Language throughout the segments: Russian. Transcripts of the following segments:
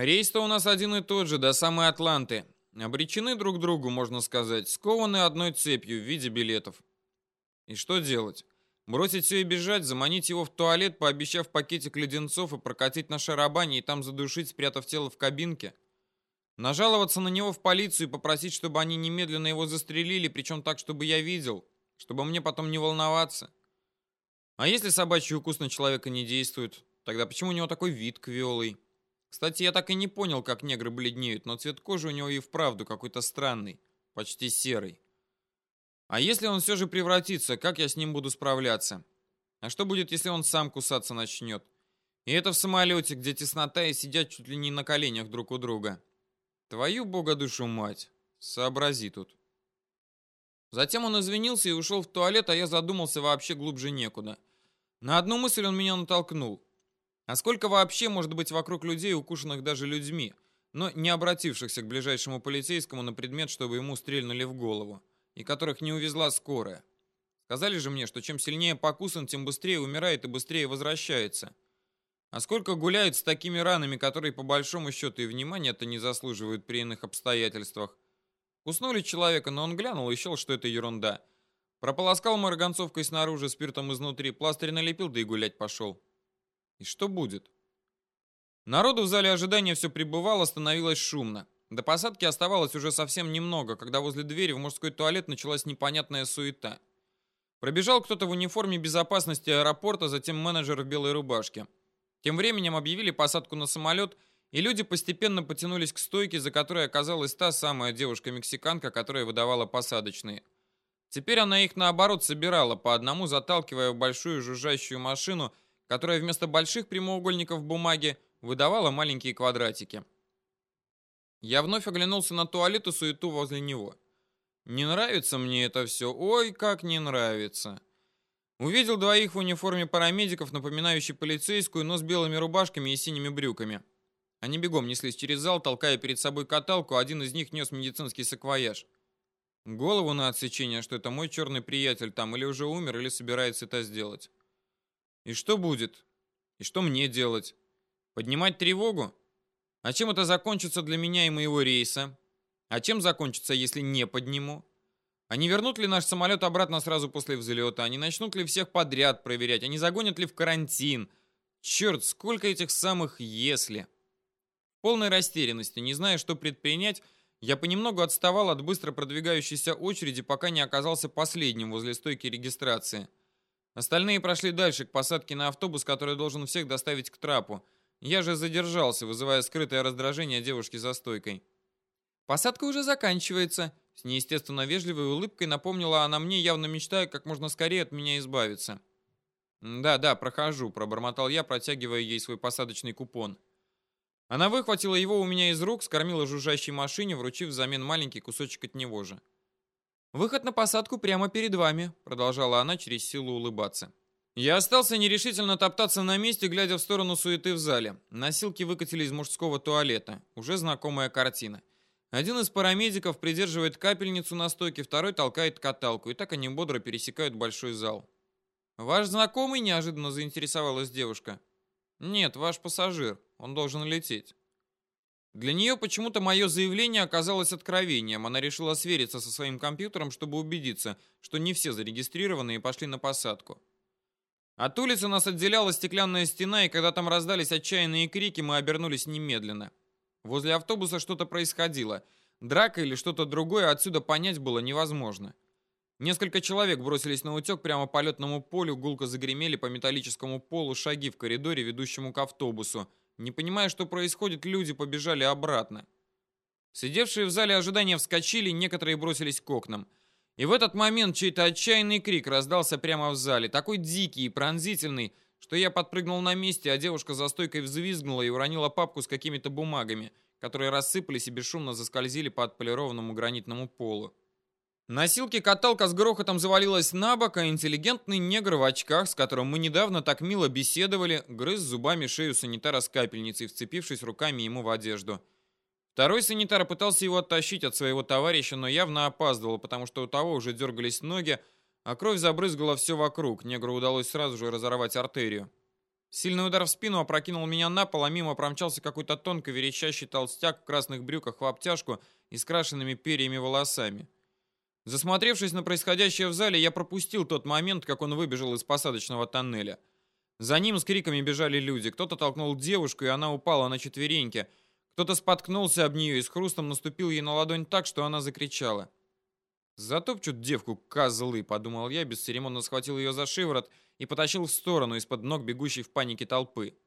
Рейс-то у нас один и тот же, до самой Атланты. Обречены друг другу, можно сказать, скованы одной цепью в виде билетов. И что делать? Бросить все и бежать, заманить его в туалет, пообещав пакетик леденцов и прокатить на шарабане и там задушить, спрятав тело в кабинке? Нажаловаться на него в полицию и попросить, чтобы они немедленно его застрелили, причем так, чтобы я видел, чтобы мне потом не волноваться? А если собачий укус на человека не действует, тогда почему у него такой вид квелый? Кстати, я так и не понял, как негры бледнеют, но цвет кожи у него и вправду какой-то странный, почти серый. А если он все же превратится, как я с ним буду справляться? А что будет, если он сам кусаться начнет? И это в самолете, где теснота и сидят чуть ли не на коленях друг у друга. Твою бога душу мать. Сообрази тут. Затем он извинился и ушел в туалет, а я задумался вообще глубже некуда. На одну мысль он меня натолкнул. А сколько вообще может быть вокруг людей, укушенных даже людьми, но не обратившихся к ближайшему полицейскому на предмет, чтобы ему стрельнули в голову? и которых не увезла скорая. Сказали же мне, что чем сильнее покусан, тем быстрее умирает и быстрее возвращается. А сколько гуляют с такими ранами, которые по большому счету и внимания-то не заслуживают при иных обстоятельствах. Куснули человека, но он глянул и счел, что это ерунда. Прополоскал марганцовкой снаружи, спиртом изнутри, пластырь налепил, да и гулять пошел. И что будет? Народу в зале ожидания все прибывало, становилось шумно. До посадки оставалось уже совсем немного, когда возле двери в мужской туалет началась непонятная суета. Пробежал кто-то в униформе безопасности аэропорта, затем менеджер в белой рубашке. Тем временем объявили посадку на самолет, и люди постепенно потянулись к стойке, за которой оказалась та самая девушка-мексиканка, которая выдавала посадочные. Теперь она их наоборот собирала, по одному заталкивая в большую жужжащую машину, которая вместо больших прямоугольников бумаги выдавала маленькие квадратики. Я вновь оглянулся на туалет и суету возле него. Не нравится мне это все. Ой, как не нравится. Увидел двоих в униформе парамедиков, напоминающих полицейскую, но с белыми рубашками и синими брюками. Они бегом неслись через зал, толкая перед собой каталку, один из них нес медицинский саквояж. Голову на отсечение, что это мой черный приятель там или уже умер, или собирается это сделать. И что будет? И что мне делать? Поднимать тревогу? А чем это закончится для меня и моего рейса? А чем закончится, если не подниму? Они вернут ли наш самолет обратно сразу после взлета? Они начнут ли всех подряд проверять? Они загонят ли в карантин? Черт, сколько этих самых «если». В полной растерянности, не зная, что предпринять, я понемногу отставал от быстро продвигающейся очереди, пока не оказался последним возле стойки регистрации. Остальные прошли дальше, к посадке на автобус, который должен всех доставить к трапу. Я же задержался, вызывая скрытое раздражение девушки за стойкой. «Посадка уже заканчивается», — с неестественно вежливой улыбкой напомнила она мне, явно мечтая как можно скорее от меня избавиться. «Да, да, прохожу», — пробормотал я, протягивая ей свой посадочный купон. Она выхватила его у меня из рук, скормила жужжащей машине, вручив взамен маленький кусочек от него же. «Выход на посадку прямо перед вами», — продолжала она через силу улыбаться. Я остался нерешительно топтаться на месте, глядя в сторону суеты в зале. Носилки выкатили из мужского туалета. Уже знакомая картина. Один из парамедиков придерживает капельницу на стойке, второй толкает каталку, и так они бодро пересекают большой зал. «Ваш знакомый?» – неожиданно заинтересовалась девушка. «Нет, ваш пассажир. Он должен лететь». Для нее почему-то мое заявление оказалось откровением. Она решила свериться со своим компьютером, чтобы убедиться, что не все зарегистрированы и пошли на посадку. От улицы нас отделяла стеклянная стена, и когда там раздались отчаянные крики, мы обернулись немедленно. Возле автобуса что-то происходило. Драка или что-то другое отсюда понять было невозможно. Несколько человек бросились на утек прямо по летному полю, гулко загремели по металлическому полу шаги в коридоре, ведущему к автобусу. Не понимая, что происходит, люди побежали обратно. Сидевшие в зале ожидания вскочили, некоторые бросились к окнам. И в этот момент чей-то отчаянный крик раздался прямо в зале, такой дикий и пронзительный, что я подпрыгнул на месте, а девушка за стойкой взвизгнула и уронила папку с какими-то бумагами, которые рассыпались и бесшумно заскользили по отполированному гранитному полу. Носилки-каталка с грохотом завалилась на бок, а интеллигентный негр в очках, с которым мы недавно так мило беседовали, грыз зубами шею санитара с капельницей, вцепившись руками ему в одежду. Второй санитар пытался его оттащить от своего товарища, но явно опаздывал, потому что у того уже дергались ноги, а кровь забрызгала все вокруг. Негру удалось сразу же разорвать артерию. Сильный удар в спину опрокинул меня на пол, а мимо промчался какой-то тонко верещащий толстяк в красных брюках в обтяжку и с крашенными перьями волосами. Засмотревшись на происходящее в зале, я пропустил тот момент, как он выбежал из посадочного тоннеля. За ним с криками бежали люди. Кто-то толкнул девушку, и она упала на четвереньки. Кто-то споткнулся об нее и с хрустом наступил ей на ладонь так, что она закричала. «Затопчут девку, козлы!» — подумал я, бесцеремонно схватил ее за шиворот и потащил в сторону из-под ног бегущей в панике толпы.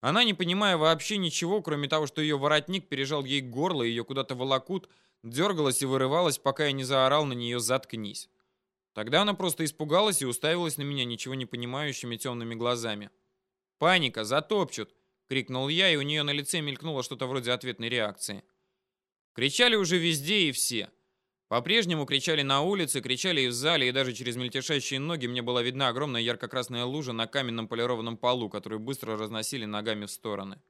Она, не понимая вообще ничего, кроме того, что ее воротник пережал ей горло, ее куда-то волокут, дергалась и вырывалась, пока я не заорал на нее «заткнись». Тогда она просто испугалась и уставилась на меня ничего не понимающими темными глазами. «Паника! Затопчут!» — крикнул я, и у нее на лице мелькнуло что-то вроде ответной реакции. Кричали уже везде и все — по-прежнему кричали на улице, кричали и в зале, и даже через мельтешащие ноги мне была видна огромная ярко-красная лужа на каменном полированном полу, которую быстро разносили ногами в стороны.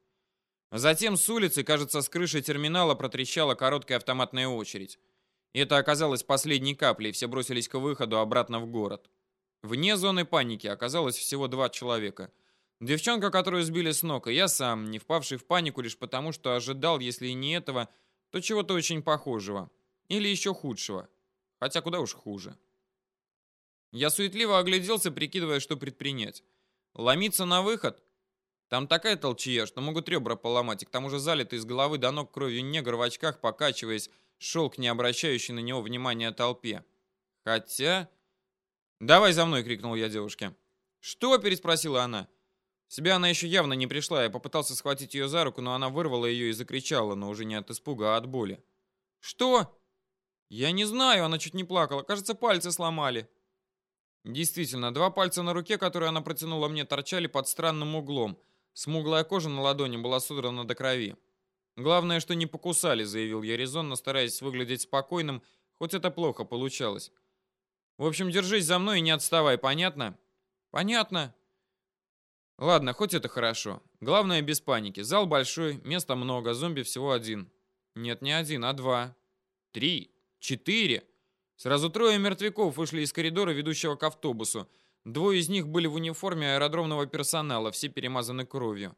Затем с улицы, кажется, с крыши терминала протрещала короткая автоматная очередь. Это оказалось последней каплей, все бросились к выходу обратно в город. Вне зоны паники оказалось всего два человека. Девчонка, которую сбили с ног, и я сам, не впавший в панику лишь потому, что ожидал, если и не этого, то чего-то очень похожего. Или еще худшего. Хотя куда уж хуже. Я суетливо огляделся, прикидывая, что предпринять. Ломиться на выход? Там такая толчья, что могут ребра поломать, и к тому же залитый из головы до ног кровью негр в очках, покачиваясь, шел к не обращающей на него внимания толпе. Хотя... «Давай за мной!» — крикнул я девушке. «Что?» — переспросила она. В себя она еще явно не пришла. Я попытался схватить ее за руку, но она вырвала ее и закричала, но уже не от испуга, а от боли. «Что?» «Я не знаю», она чуть не плакала. «Кажется, пальцы сломали». Действительно, два пальца на руке, которые она протянула мне, торчали под странным углом. Смуглая кожа на ладони была содрана до крови. «Главное, что не покусали», — заявил я резонно, стараясь выглядеть спокойным, хоть это плохо получалось. «В общем, держись за мной и не отставай, понятно?» «Понятно». «Ладно, хоть это хорошо. Главное, без паники. Зал большой, места много, зомби всего один». «Нет, не один, а два. Три. Четыре. Сразу трое мертвяков вышли из коридора, ведущего к автобусу. Двое из них были в униформе аэродромного персонала, все перемазаны кровью.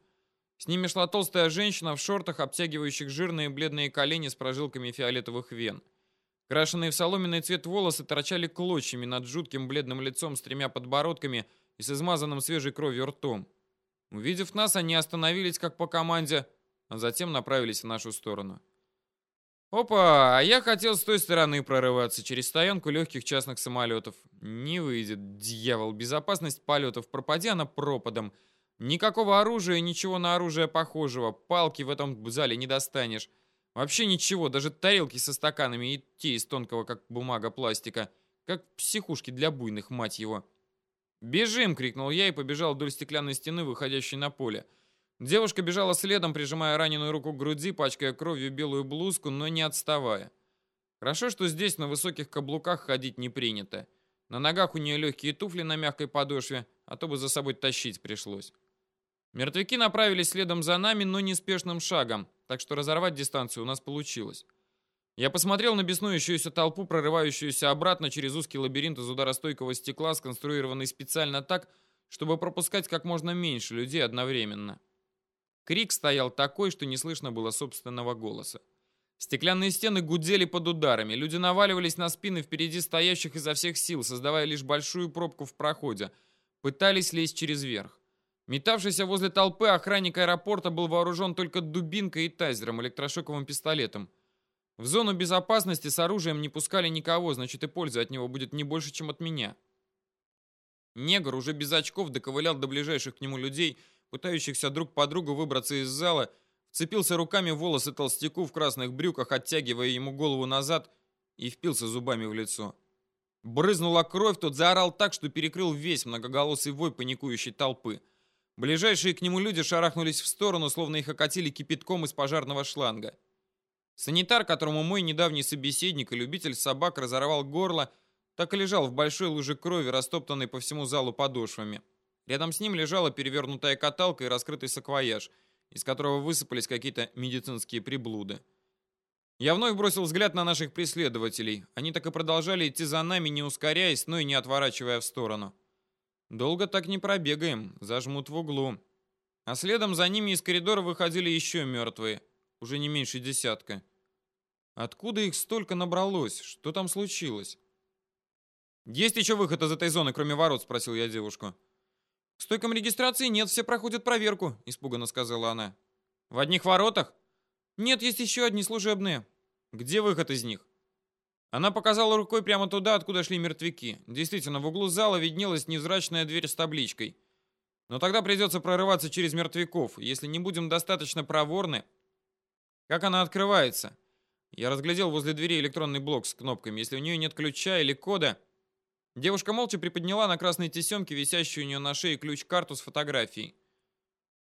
С ними шла толстая женщина в шортах, обтягивающих жирные бледные колени с прожилками фиолетовых вен. Крашенные в соломенный цвет волосы торчали клочьями над жутким бледным лицом с тремя подбородками и с измазанным свежей кровью ртом. Увидев нас, они остановились как по команде, а затем направились в нашу сторону. Опа, а я хотел с той стороны прорываться, через стоянку легких частных самолетов. Не выйдет, дьявол, безопасность полетов, пропади она пропадом. Никакого оружия, ничего на оружие похожего, палки в этом зале не достанешь. Вообще ничего, даже тарелки со стаканами и те из тонкого, как бумага, пластика. Как психушки для буйных, мать его. «Бежим!» — крикнул я и побежал вдоль стеклянной стены, выходящей на поле. Девушка бежала следом, прижимая раненую руку к груди, пачкая кровью белую блузку, но не отставая. Хорошо, что здесь на высоких каблуках ходить не принято. На ногах у нее легкие туфли на мягкой подошве, а то бы за собой тащить пришлось. Мертвяки направились следом за нами, но неспешным шагом, так что разорвать дистанцию у нас получилось. Я посмотрел на беснующуюся толпу, прорывающуюся обратно через узкий лабиринт из ударостойкого стекла, сконструированный специально так, чтобы пропускать как можно меньше людей одновременно. Крик стоял такой, что не слышно было собственного голоса. Стеклянные стены гудели под ударами, люди наваливались на спины впереди стоящих изо всех сил, создавая лишь большую пробку в проходе. Пытались лезть через верх. Метавшийся возле толпы охранник аэропорта был вооружен только дубинкой и тазером, электрошоковым пистолетом. В зону безопасности с оружием не пускали никого, значит и польза от него будет не больше, чем от меня. Негр уже без очков доковылял до ближайших к нему людей пытающихся друг по другу выбраться из зала, вцепился руками в волосы толстяку в красных брюках, оттягивая ему голову назад и впился зубами в лицо. Брызнула кровь, тот заорал так, что перекрыл весь многоголосый вой паникующей толпы. Ближайшие к нему люди шарахнулись в сторону, словно их окатили кипятком из пожарного шланга. Санитар, которому мой недавний собеседник и любитель собак разорвал горло, так и лежал в большой луже крови, растоптанной по всему залу подошвами. Рядом с ним лежала перевернутая каталка и раскрытый саквояж, из которого высыпались какие-то медицинские приблуды. Я вновь бросил взгляд на наших преследователей. Они так и продолжали идти за нами, не ускоряясь, но и не отворачивая в сторону. Долго так не пробегаем, зажмут в углу. А следом за ними из коридора выходили еще мертвые, уже не меньше десятка. Откуда их столько набралось? Что там случилось? «Есть еще выход из этой зоны, кроме ворот?» — спросил я девушку. «К стойкам регистрации нет, все проходят проверку», — испуганно сказала она. «В одних воротах?» «Нет, есть еще одни служебные». «Где выход из них?» Она показала рукой прямо туда, откуда шли мертвяки. Действительно, в углу зала виднелась невзрачная дверь с табличкой. Но тогда придется прорываться через мертвяков. Если не будем достаточно проворны... Как она открывается? Я разглядел возле двери электронный блок с кнопками. Если у нее нет ключа или кода... Девушка молча приподняла на красной тесемке, висящую у нее на шее, ключ-карту с фотографией.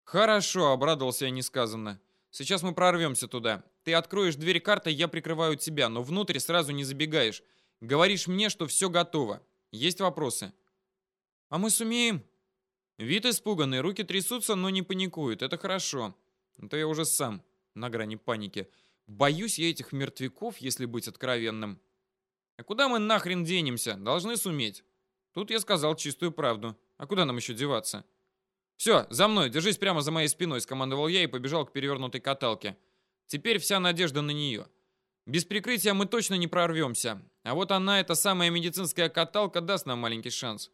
«Хорошо», — обрадовался я несказанно. «Сейчас мы прорвемся туда. Ты откроешь дверь картой, я прикрываю тебя, но внутрь сразу не забегаешь. Говоришь мне, что все готово. Есть вопросы?» «А мы сумеем?» Вид испуганный, руки трясутся, но не паникуют. Это хорошо. А то я уже сам на грани паники. Боюсь я этих мертвяков, если быть откровенным. А куда мы нахрен денемся? Должны суметь. Тут я сказал чистую правду. А куда нам еще деваться? Все, за мной, держись прямо за моей спиной, скомандовал я и побежал к перевернутой каталке. Теперь вся надежда на нее. Без прикрытия мы точно не прорвемся. А вот она, эта самая медицинская каталка, даст нам маленький шанс.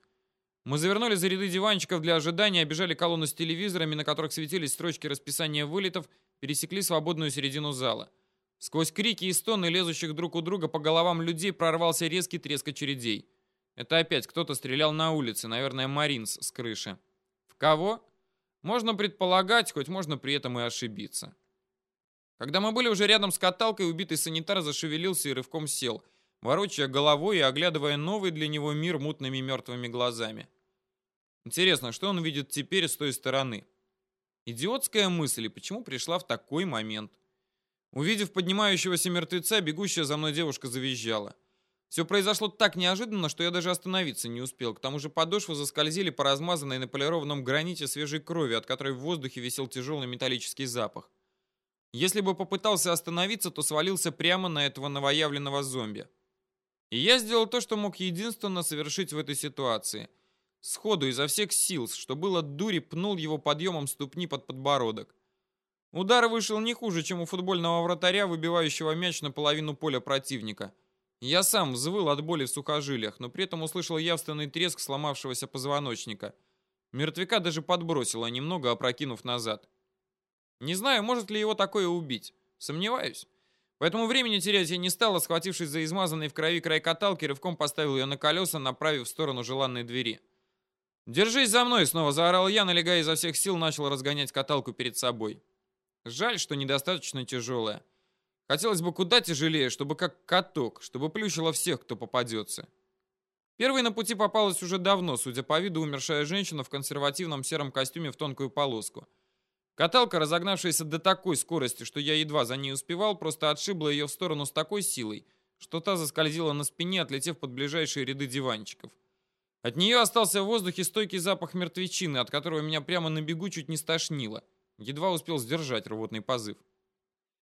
Мы завернули за ряды диванчиков для ожидания, обежали колонну с телевизорами, на которых светились строчки расписания вылетов, пересекли свободную середину зала. Сквозь крики и стоны лезущих друг у друга по головам людей прорвался резкий треск очередей. Это опять кто-то стрелял на улице, наверное, Маринс с крыши. В кого? Можно предполагать, хоть можно при этом и ошибиться. Когда мы были уже рядом с каталкой, убитый санитар зашевелился и рывком сел, ворочая головой и оглядывая новый для него мир мутными мертвыми глазами. Интересно, что он видит теперь с той стороны? Идиотская мысль, и почему пришла в такой момент? Увидев поднимающегося мертвеца, бегущая за мной девушка завизжала. Все произошло так неожиданно, что я даже остановиться не успел. К тому же подошвы заскользили по размазанной на полированном граните свежей крови, от которой в воздухе висел тяжелый металлический запах. Если бы попытался остановиться, то свалился прямо на этого новоявленного зомби. И я сделал то, что мог единственно совершить в этой ситуации. Сходу изо всех сил, что было дури, пнул его подъемом ступни под подбородок. Удар вышел не хуже, чем у футбольного вратаря, выбивающего мяч на половину поля противника. Я сам взвыл от боли в сухожилиях, но при этом услышал явственный треск сломавшегося позвоночника. Мертвяка даже подбросило, немного опрокинув назад. Не знаю, может ли его такое убить. Сомневаюсь. Поэтому времени терять я не стал, а схватившись за измазанный в крови край каталки, рывком поставил ее на колеса, направив в сторону желанной двери. «Держись за мной!» — снова заорал я, налегая изо всех сил, начал разгонять каталку перед собой. Жаль, что недостаточно тяжелая. Хотелось бы куда тяжелее, чтобы как каток, чтобы плющило всех, кто попадется. Первой на пути попалась уже давно, судя по виду, умершая женщина в консервативном сером костюме в тонкую полоску. Каталка, разогнавшаяся до такой скорости, что я едва за ней успевал, просто отшибла ее в сторону с такой силой, что та заскользила на спине, отлетев под ближайшие ряды диванчиков. От нее остался в воздухе стойкий запах мертвечины, от которого меня прямо на бегу чуть не стошнило. Едва успел сдержать рвотный позыв.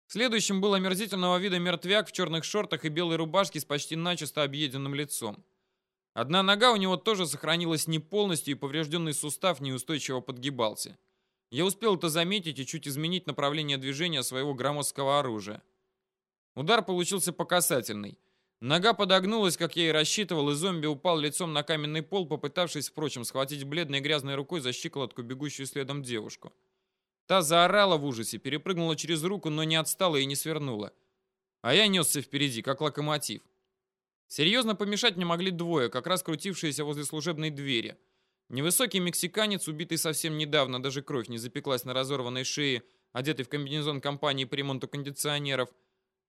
Следующим был омерзительного вида мертвяк в черных шортах и белой рубашке с почти начисто объеденным лицом. Одна нога у него тоже сохранилась не полностью, и поврежденный сустав неустойчиво подгибался. Я успел это заметить и чуть изменить направление движения своего громоздкого оружия. Удар получился по касательной. Нога подогнулась, как я и рассчитывал, и зомби упал лицом на каменный пол, попытавшись, впрочем, схватить бледной грязной рукой за щиколотку бегущую следом девушку. Та заорала в ужасе, перепрыгнула через руку, но не отстала и не свернула. А я несся впереди, как локомотив. Серьезно помешать мне могли двое, как раз крутившиеся возле служебной двери. Невысокий мексиканец, убитый совсем недавно, даже кровь не запеклась на разорванной шее, одетый в комбинезон компании по ремонту кондиционеров,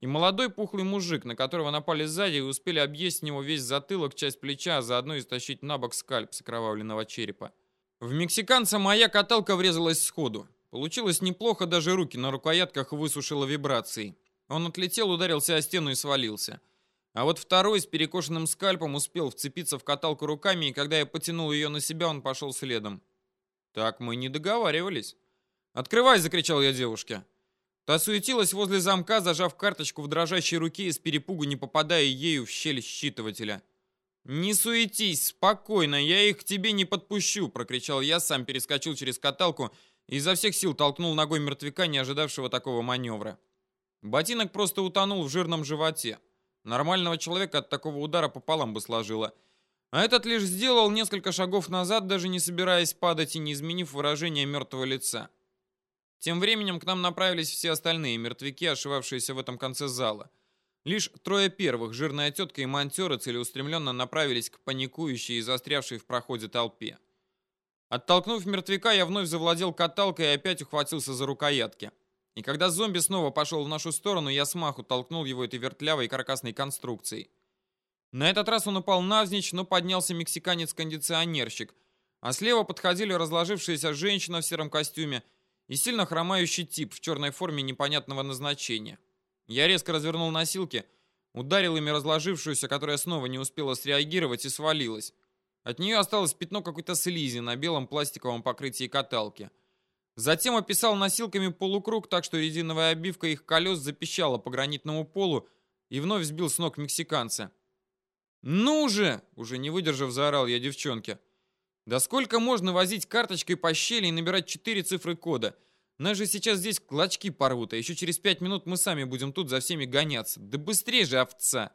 и молодой пухлый мужик, на которого напали сзади и успели объесть с него весь затылок, часть плеча, а заодно истощить на бок скальп с окровавленного черепа. В мексиканца моя каталка врезалась сходу. Получилось неплохо, даже руки на рукоятках высушило вибрацией. Он отлетел, ударился о стену и свалился. А вот второй с перекошенным скальпом успел вцепиться в каталку руками, и когда я потянул ее на себя, он пошел следом. Так мы не договаривались. «Открывай!» — закричал я девушке. Та суетилась возле замка, зажав карточку в дрожащей руке и с перепугу не попадая ею в щель считывателя. «Не суетись, спокойно, я их к тебе не подпущу!» — прокричал я, сам перескочил через каталку изо всех сил толкнул ногой мертвяка, не ожидавшего такого маневра. Ботинок просто утонул в жирном животе. Нормального человека от такого удара пополам бы сложило. А этот лишь сделал несколько шагов назад, даже не собираясь падать и не изменив выражение мертвого лица. Тем временем к нам направились все остальные мертвяки, ошивавшиеся в этом конце зала. Лишь трое первых, жирная тетка и монтеры, целеустремленно направились к паникующей и застрявшей в проходе толпе. Оттолкнув мертвяка, я вновь завладел каталкой и опять ухватился за рукоятки. И когда зомби снова пошел в нашу сторону, я смаху толкнул его этой вертлявой каркасной конструкцией. На этот раз он упал навзничь, но поднялся мексиканец-кондиционерщик, а слева подходили разложившаяся женщина в сером костюме и сильно хромающий тип в черной форме непонятного назначения. Я резко развернул носилки, ударил ими разложившуюся, которая снова не успела среагировать и свалилась. От нее осталось пятно какой-то слизи на белом пластиковом покрытии каталки. Затем описал носилками полукруг, так что резиновая обивка их колес запищала по гранитному полу и вновь сбил с ног мексиканца. «Ну же!» — уже не выдержав, заорал я девчонке. «Да сколько можно возить карточкой по щели и набирать четыре цифры кода? Нас же сейчас здесь клочки порвут, а еще через пять минут мы сами будем тут за всеми гоняться. Да быстрее же, овца!»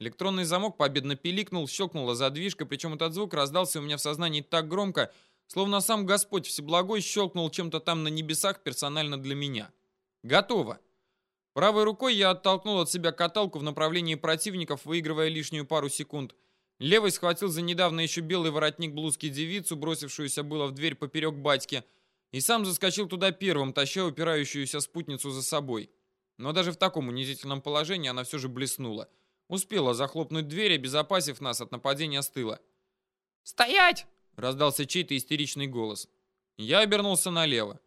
Электронный замок победно пиликнул, щелкнула задвижка, причем этот звук раздался у меня в сознании так громко, словно сам Господь Всеблагой щелкнул чем-то там на небесах персонально для меня. «Готово!» Правой рукой я оттолкнул от себя каталку в направлении противников, выигрывая лишнюю пару секунд. Левой схватил за недавно еще белый воротник блузки девицу, бросившуюся было в дверь поперек батьки, и сам заскочил туда первым, таща упирающуюся спутницу за собой. Но даже в таком унизительном положении она все же блеснула. Успела захлопнуть дверь, обезопасив нас от нападения с тыла. «Стоять!» — раздался чей-то истеричный голос. Я обернулся налево.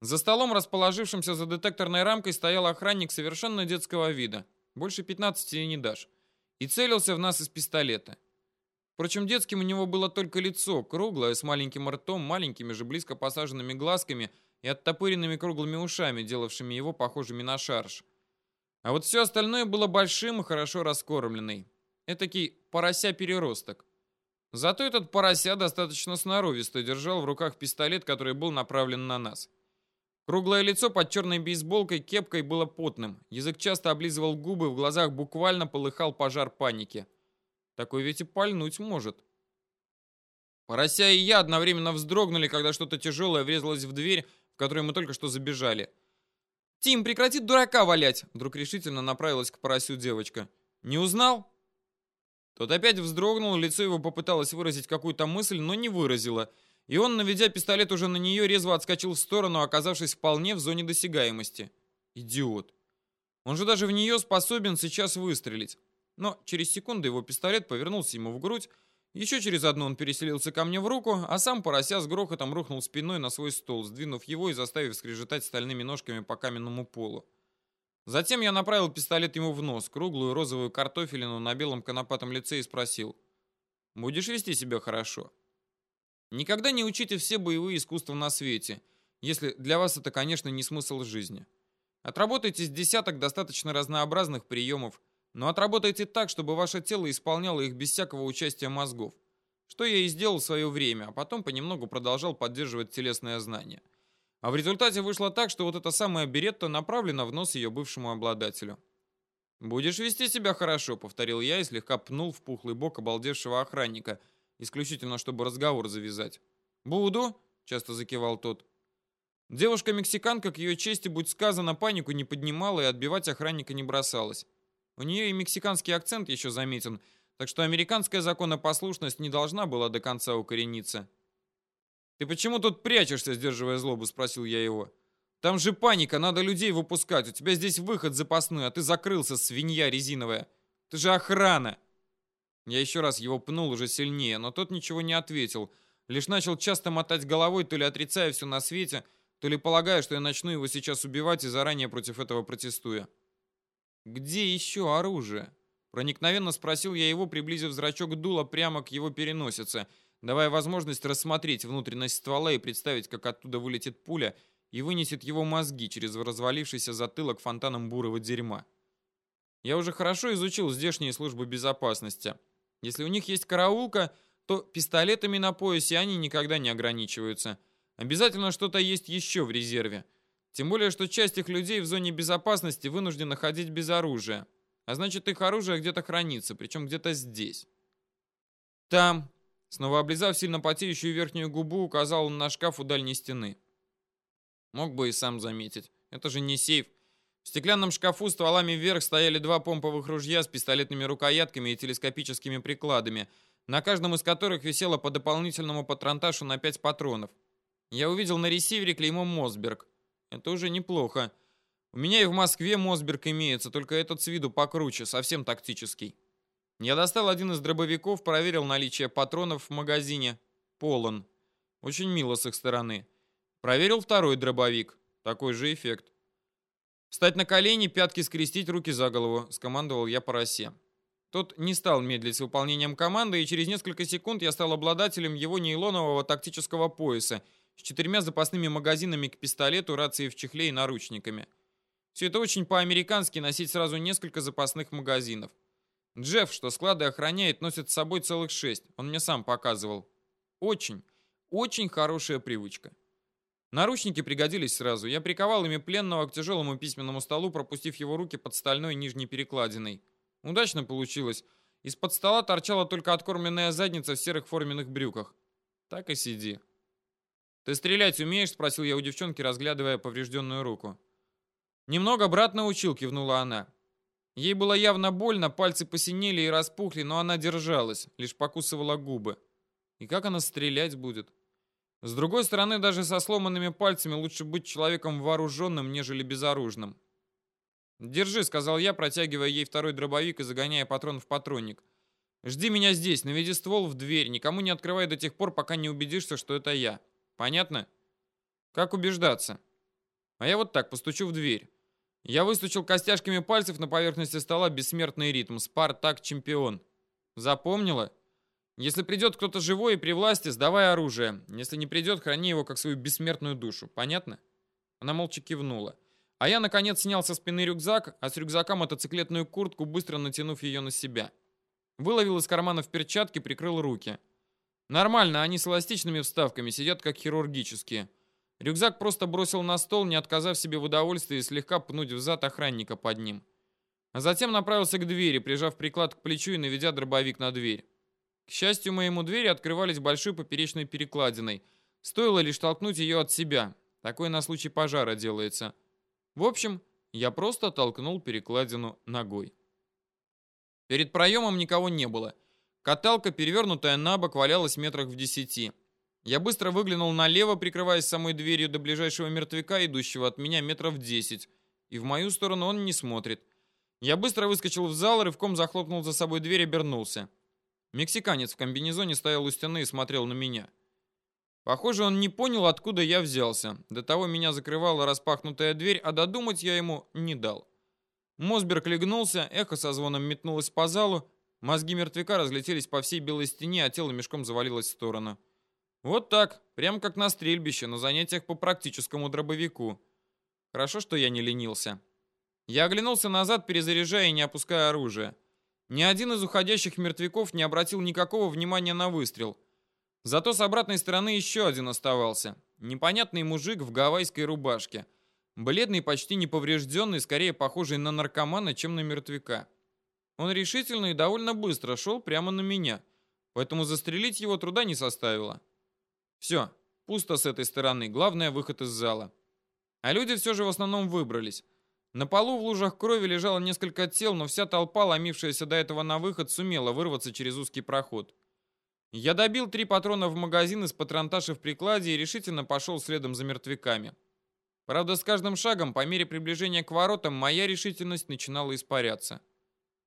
За столом, расположившимся за детекторной рамкой, стоял охранник совершенно детского вида. Больше 15 не дашь. И целился в нас из пистолета. Впрочем, детским у него было только лицо, круглое, с маленьким ртом, маленькими же близко посаженными глазками и оттопыренными круглыми ушами, делавшими его похожими на шарш. А вот все остальное было большим и хорошо раскормленный. Этакий порося-переросток. Зато этот порося достаточно сноровисто держал в руках пистолет, который был направлен на нас. Круглое лицо под черной бейсболкой, кепкой было потным. Язык часто облизывал губы, в глазах буквально полыхал пожар паники. Такой ведь и пальнуть может. Порося и я одновременно вздрогнули, когда что-то тяжелое врезалось в дверь, в которую мы только что забежали. «Тим, прекрати дурака валять!» Вдруг решительно направилась к поросю девочка. «Не узнал?» Тот опять вздрогнул, лицо его попыталось выразить какую-то мысль, но не выразило — и он, наведя пистолет уже на нее, резво отскочил в сторону, оказавшись вполне в зоне досягаемости. Идиот. Он же даже в нее способен сейчас выстрелить. Но через секунду его пистолет повернулся ему в грудь, еще через одну он переселился ко мне в руку, а сам порося с грохотом рухнул спиной на свой стол, сдвинув его и заставив скрежетать стальными ножками по каменному полу. Затем я направил пистолет ему в нос, круглую розовую картофелину на белом конопатом лице и спросил. «Будешь вести себя хорошо?» Никогда не учите все боевые искусства на свете, если для вас это, конечно, не смысл жизни. Отработайте с десяток достаточно разнообразных приемов, но отработайте так, чтобы ваше тело исполняло их без всякого участия мозгов. Что я и сделал в свое время, а потом понемногу продолжал поддерживать телесное знание. А в результате вышло так, что вот эта самая беретта направлена в нос ее бывшему обладателю. «Будешь вести себя хорошо», — повторил я и слегка пнул в пухлый бок обалдевшего охранника — исключительно чтобы разговор завязать. «Буду», — часто закивал тот. Девушка-мексиканка, к ее чести, будь сказано, панику не поднимала и отбивать охранника не бросалась. У нее и мексиканский акцент еще заметен, так что американская законопослушность не должна была до конца укорениться. «Ты почему тут прячешься?» — сдерживая злобу, спросил я его. «Там же паника, надо людей выпускать. У тебя здесь выход запасной, а ты закрылся, свинья резиновая. Ты же охрана!» Я еще раз его пнул уже сильнее, но тот ничего не ответил, лишь начал часто мотать головой, то ли отрицая все на свете, то ли полагая, что я начну его сейчас убивать и заранее против этого протестуя. «Где еще оружие?» Проникновенно спросил я его, приблизив зрачок дула прямо к его переносице, давая возможность рассмотреть внутренность ствола и представить, как оттуда вылетит пуля и вынесет его мозги через развалившийся затылок фонтаном бурого дерьма. Я уже хорошо изучил здешние службы безопасности — Если у них есть караулка, то пистолетами на поясе они никогда не ограничиваются. Обязательно что-то есть еще в резерве. Тем более, что часть их людей в зоне безопасности вынуждена ходить без оружия. А значит, их оружие где-то хранится, причем где-то здесь. Там, снова облизав сильно потеющую верхнюю губу, указал он на шкаф у дальней стены. Мог бы и сам заметить. Это же не сейф. В стеклянном шкафу стволами вверх стояли два помповых ружья с пистолетными рукоятками и телескопическими прикладами, на каждом из которых висело по дополнительному патронташу на 5 патронов. Я увидел на ресивере клеймо Мосберг. Это уже неплохо. У меня и в Москве Мосберг имеется, только этот с виду покруче, совсем тактический. Я достал один из дробовиков, проверил наличие патронов в магазине. Полон. Очень мило с их стороны. Проверил второй дробовик. Такой же эффект. «Встать на колени, пятки скрестить, руки за голову», — скомандовал я по росе. Тот не стал медлить с выполнением команды, и через несколько секунд я стал обладателем его нейлонового тактического пояса с четырьмя запасными магазинами к пистолету, рацией в чехле и наручниками. Все это очень по-американски носить сразу несколько запасных магазинов. Джефф, что склады охраняет, носит с собой целых шесть. Он мне сам показывал. Очень, очень хорошая привычка. Наручники пригодились сразу. Я приковал ими пленного к тяжелому письменному столу, пропустив его руки под стальной нижней перекладиной. Удачно получилось. Из-под стола торчала только откормленная задница в серых форменных брюках. Так и сиди. «Ты стрелять умеешь?» — спросил я у девчонки, разглядывая поврежденную руку. «Немного брат научил», — кивнула она. Ей было явно больно, пальцы посинели и распухли, но она держалась, лишь покусывала губы. И как она стрелять будет? С другой стороны, даже со сломанными пальцами лучше быть человеком вооруженным, нежели безоружным. «Держи», — сказал я, протягивая ей второй дробовик и загоняя патрон в патронник. «Жди меня здесь, наведи ствол в дверь, никому не открывай до тех пор, пока не убедишься, что это я. Понятно?» «Как убеждаться?» «А я вот так постучу в дверь». Я выстучил костяшками пальцев на поверхности стола бессмертный ритм. «Спартак чемпион». «Запомнила?» Если придет кто-то живой и при власти, сдавай оружие. Если не придет, храни его как свою бессмертную душу. Понятно? Она молча кивнула. А я, наконец, снял со спины рюкзак, а с рюкзака мотоциклетную куртку, быстро натянув ее на себя. Выловил из карманов перчатки, прикрыл руки. Нормально, они с эластичными вставками, сидят как хирургические. Рюкзак просто бросил на стол, не отказав себе в удовольствии слегка пнуть в зад охранника под ним. А затем направился к двери, прижав приклад к плечу и наведя дробовик на дверь. К счастью моему, двери открывались большой поперечной перекладиной. Стоило лишь толкнуть ее от себя. Такое на случай пожара делается. В общем, я просто толкнул перекладину ногой. Перед проемом никого не было. Каталка, перевернутая на бок, валялась метрах в десяти. Я быстро выглянул налево, прикрываясь самой дверью до ближайшего мертвяка, идущего от меня метров десять. И в мою сторону он не смотрит. Я быстро выскочил в зал, рывком захлопнул за собой дверь и обернулся. Мексиканец в комбинезоне стоял у стены и смотрел на меня. Похоже, он не понял, откуда я взялся. До того меня закрывала распахнутая дверь, а додумать я ему не дал. Мосберг легнулся, эхо со звоном метнулось по залу, мозги мертвяка разлетелись по всей белой стене, а тело мешком завалилось в сторону. Вот так, прям как на стрельбище, на занятиях по практическому дробовику. Хорошо, что я не ленился. Я оглянулся назад, перезаряжая и не опуская оружие. Ни один из уходящих мертвяков не обратил никакого внимания на выстрел. Зато с обратной стороны еще один оставался. Непонятный мужик в гавайской рубашке. Бледный, почти неповрежденный, скорее похожий на наркомана, чем на мертвяка. Он решительно и довольно быстро шел прямо на меня, поэтому застрелить его труда не составило. Все, пусто с этой стороны, главное выход из зала. А люди все же в основном выбрались. На полу в лужах крови лежало несколько тел, но вся толпа, ломившаяся до этого на выход, сумела вырваться через узкий проход. Я добил три патрона в магазин из патронташа в прикладе и решительно пошел следом за мертвяками. Правда, с каждым шагом, по мере приближения к воротам, моя решительность начинала испаряться.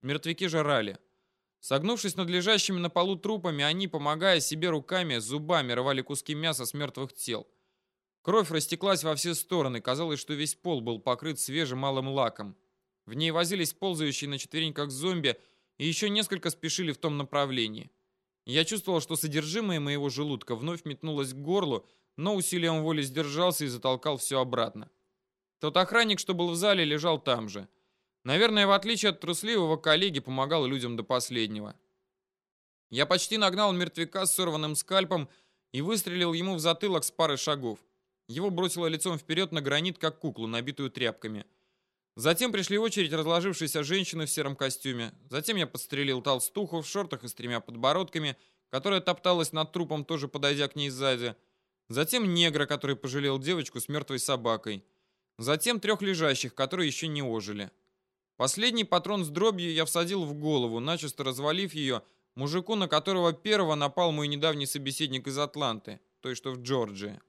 Мертвяки жрали. Согнувшись над лежащими на полу трупами, они, помогая себе руками, зубами рвали куски мяса с мертвых тел. Кровь растеклась во все стороны, казалось, что весь пол был покрыт свежим малым лаком. В ней возились ползающие на четвереньках зомби, и еще несколько спешили в том направлении. Я чувствовал, что содержимое моего желудка вновь метнулось к горлу, но усилием воли сдержался и затолкал все обратно. Тот охранник, что был в зале, лежал там же. Наверное, в отличие от трусливого коллеги, помогал людям до последнего. Я почти нагнал мертвяка с сорванным скальпом и выстрелил ему в затылок с пары шагов. Его бросило лицом вперед на гранит, как куклу, набитую тряпками. Затем пришли очередь разложившейся женщины в сером костюме. Затем я подстрелил толстуху в шортах и с тремя подбородками, которая топталась над трупом, тоже подойдя к ней сзади. Затем негра, который пожалел девочку с мертвой собакой. Затем трех лежащих, которые еще не ожили. Последний патрон с дробью я всадил в голову, начисто развалив ее, мужику, на которого первого напал мой недавний собеседник из Атланты, той, что в Джорджии.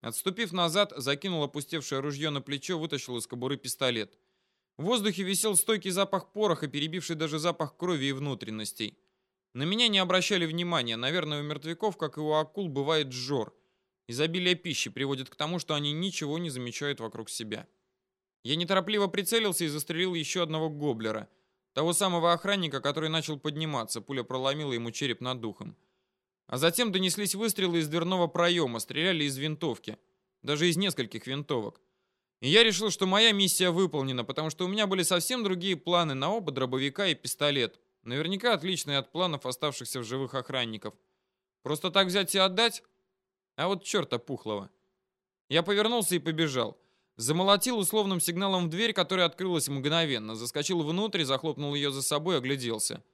Отступив назад, закинул опустевшее ружье на плечо, вытащил из кобуры пистолет. В воздухе висел стойкий запах пороха, перебивший даже запах крови и внутренностей. На меня не обращали внимания. Наверное, у мертвяков, как и у акул, бывает жор. Изобилие пищи приводит к тому, что они ничего не замечают вокруг себя. Я неторопливо прицелился и застрелил еще одного гоблера. Того самого охранника, который начал подниматься. Пуля проломила ему череп над духом. А затем донеслись выстрелы из дверного проема, стреляли из винтовки. Даже из нескольких винтовок. И я решил, что моя миссия выполнена, потому что у меня были совсем другие планы на оба дробовика и пистолет. Наверняка отличные от планов оставшихся в живых охранников. Просто так взять и отдать? А вот черта пухлого. Я повернулся и побежал. Замолотил условным сигналом в дверь, которая открылась мгновенно. Заскочил внутрь, захлопнул ее за собой, огляделся.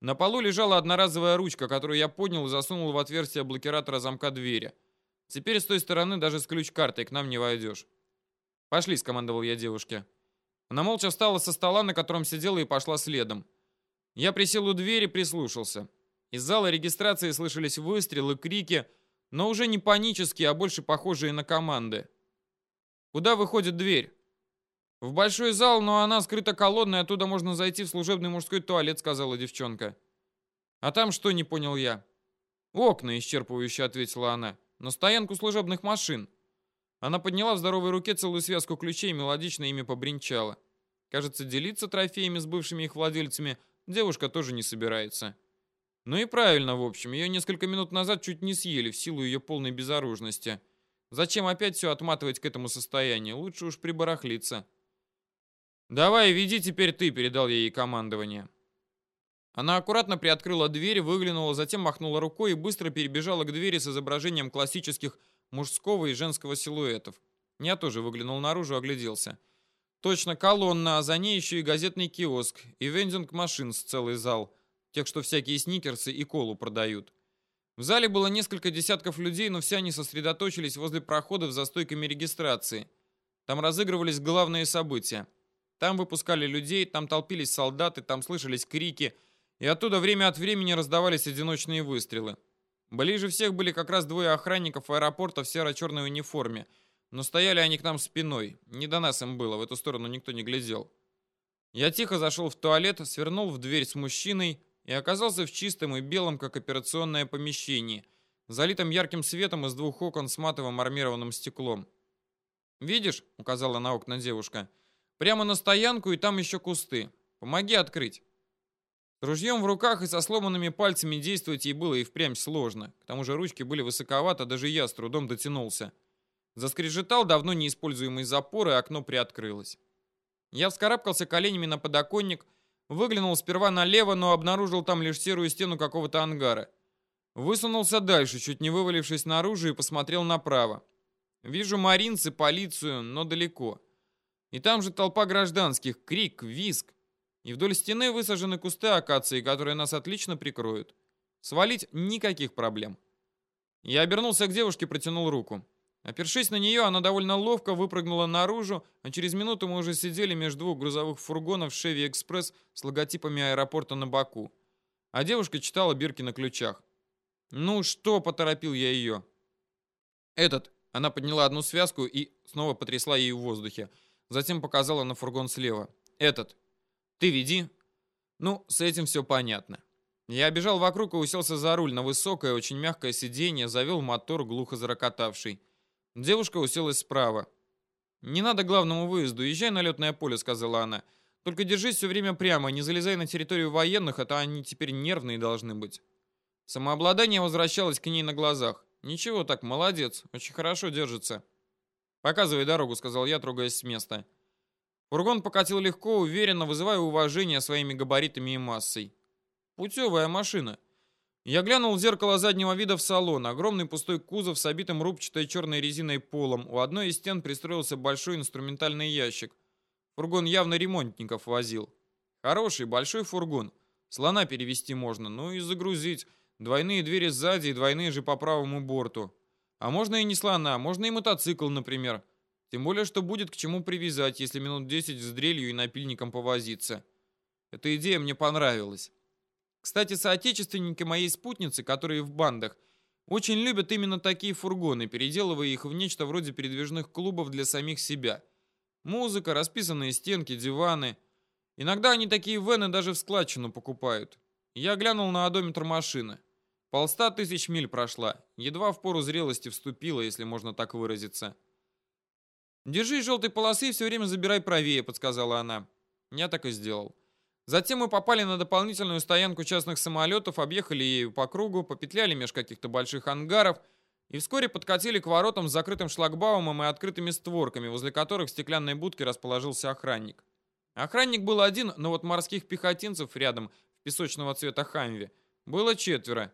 На полу лежала одноразовая ручка, которую я поднял и засунул в отверстие блокиратора замка двери. Теперь с той стороны даже с ключ-картой к нам не войдешь. «Пошли», — скомандовал я девушке. Она молча встала со стола, на котором сидела, и пошла следом. Я присел у двери, прислушался. Из зала регистрации слышались выстрелы, крики, но уже не панические, а больше похожие на команды. «Куда выходит дверь?» «В большой зал, но она скрыта колонной, оттуда можно зайти в служебный мужской туалет», — сказала девчонка. «А там что?» — не понял я. «Окна», — исчерпывающе ответила она. «На стоянку служебных машин». Она подняла в здоровой руке целую связку ключей и мелодично ими побренчала. Кажется, делиться трофеями с бывшими их владельцами девушка тоже не собирается. Ну и правильно, в общем, ее несколько минут назад чуть не съели в силу ее полной безоружности. Зачем опять все отматывать к этому состоянию? Лучше уж прибарахлиться. «Давай, веди теперь ты», — передал ей командование. Она аккуратно приоткрыла дверь, выглянула, затем махнула рукой и быстро перебежала к двери с изображением классических мужского и женского силуэтов. Я тоже выглянул наружу, огляделся. Точно колонна, а за ней еще и газетный киоск, и вендинг машин с целый зал, тех, что всякие сникерсы и колу продают. В зале было несколько десятков людей, но все они сосредоточились возле проходов за стойками регистрации. Там разыгрывались главные события. Там выпускали людей, там толпились солдаты, там слышались крики, и оттуда время от времени раздавались одиночные выстрелы. Ближе всех были как раз двое охранников аэропорта в серо-черной униформе, но стояли они к нам спиной, не до нас им было, в эту сторону никто не глядел. Я тихо зашел в туалет, свернул в дверь с мужчиной и оказался в чистом и белом, как операционное помещение, залитом ярким светом из двух окон с матовым армированным стеклом. «Видишь?» — указала на окна девушка — Прямо на стоянку и там еще кусты. Помоги открыть. Ружьем в руках и со сломанными пальцами действовать ей было и впрямь сложно. К тому же ручки были высоковаты, даже я с трудом дотянулся. Заскрежетал давно неиспользуемый запор, и окно приоткрылось. Я вскарабкался коленями на подоконник, выглянул сперва налево, но обнаружил там лишь серую стену какого-то ангара. Высунулся дальше, чуть не вывалившись наружу, и посмотрел направо. Вижу маринцы, полицию, но далеко. И там же толпа гражданских, крик, визг. И вдоль стены высажены кусты акации, которые нас отлично прикроют. Свалить никаких проблем. Я обернулся к девушке, протянул руку. Опершись на нее, она довольно ловко выпрыгнула наружу, а через минуту мы уже сидели между двух грузовых фургонов Chevy Express с логотипами аэропорта на боку. А девушка читала бирки на ключах. «Ну что?» — поторопил я ее. «Этот». Она подняла одну связку и снова потрясла ей в воздухе. Затем показала на фургон слева. «Этот. Ты веди». Ну, с этим все понятно. Я бежал вокруг и уселся за руль на высокое, очень мягкое сиденье, завел мотор, глухо зарокотавший. Девушка уселась справа. «Не надо главному выезду, езжай на летное поле», — сказала она. «Только держись все время прямо, не залезай на территорию военных, а то они теперь нервные должны быть». Самообладание возвращалось к ней на глазах. «Ничего так, молодец, очень хорошо держится». «Показывай дорогу», — сказал я, трогаясь с места. Фургон покатил легко, уверенно, вызывая уважение своими габаритами и массой. Путевая машина. Я глянул в зеркало заднего вида в салон. Огромный пустой кузов с обитым рубчатой черной резиной полом. У одной из стен пристроился большой инструментальный ящик. Фургон явно ремонтников возил. Хороший, большой фургон. Слона перевести можно, ну и загрузить. Двойные двери сзади и двойные же по правому борту. А можно и не слона, можно и мотоцикл, например. Тем более, что будет к чему привязать, если минут 10 с дрелью и напильником повозиться. Эта идея мне понравилась. Кстати, соотечественники моей спутницы, которые в бандах, очень любят именно такие фургоны, переделывая их в нечто вроде передвижных клубов для самих себя. Музыка, расписанные стенки, диваны. Иногда они такие вены даже в складчину покупают. Я глянул на одометр машины. Полста тысяч миль прошла. Едва в пору зрелости вступила, если можно так выразиться. «Держи желтой полосы и все время забирай правее», — подсказала она. Я так и сделал. Затем мы попали на дополнительную стоянку частных самолетов, объехали ею по кругу, попетляли меж каких-то больших ангаров и вскоре подкатили к воротам с закрытым шлагбаумом и открытыми створками, возле которых в стеклянной будке расположился охранник. Охранник был один, но вот морских пехотинцев рядом, в песочного цвета хамве, было четверо.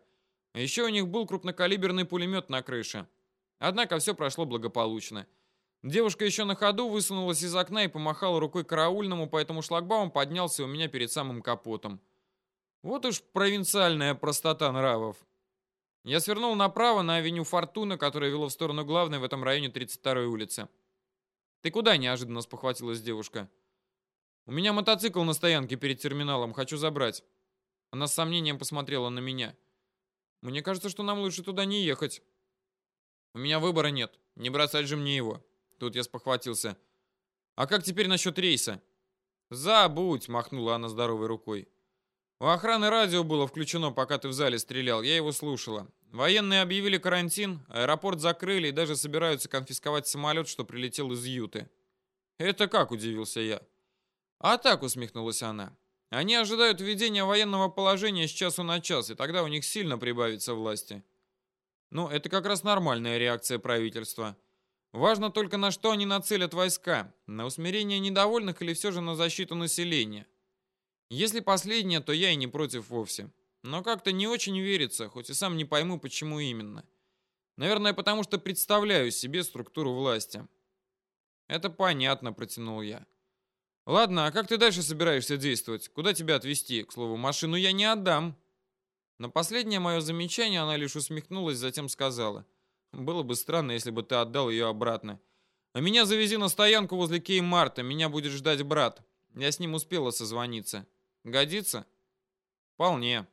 Еще у них был крупнокалиберный пулемет на крыше. Однако все прошло благополучно. Девушка еще на ходу высунулась из окна и помахала рукой караульному, поэтому шлагбаум поднялся у меня перед самым капотом. Вот уж провинциальная простота нравов. Я свернул направо на авеню Фортуна, которая вела в сторону главной в этом районе 32-й улицы. «Ты куда?» – неожиданно спохватилась девушка. «У меня мотоцикл на стоянке перед терминалом, хочу забрать». Она с сомнением посмотрела на меня. «Мне кажется, что нам лучше туда не ехать». «У меня выбора нет, не бросать же мне его». Тут я спохватился. «А как теперь насчет рейса?» «Забудь!» — махнула она здоровой рукой. «У охраны радио было включено, пока ты в зале стрелял. Я его слушала. Военные объявили карантин, аэропорт закрыли и даже собираются конфисковать самолет, что прилетел из Юты». «Это как?» — удивился я. «А так», — усмехнулась она. «Они ожидают введения военного положения с часу на час, и тогда у них сильно прибавится власти». «Ну, это как раз нормальная реакция правительства». Важно только на что они нацелят войска, на усмирение недовольных или все же на защиту населения. Если последнее, то я и не против вовсе. Но как-то не очень верится, хоть и сам не пойму, почему именно. Наверное, потому что представляю себе структуру власти. Это понятно, протянул я. Ладно, а как ты дальше собираешься действовать? Куда тебя отвезти? К слову, машину я не отдам. На последнее мое замечание она лишь усмехнулась, затем сказала — было бы странно, если бы ты отдал ее обратно. А меня завези на стоянку возле Кей-Марта. Меня будет ждать брат. Я с ним успела созвониться. Годится? Вполне.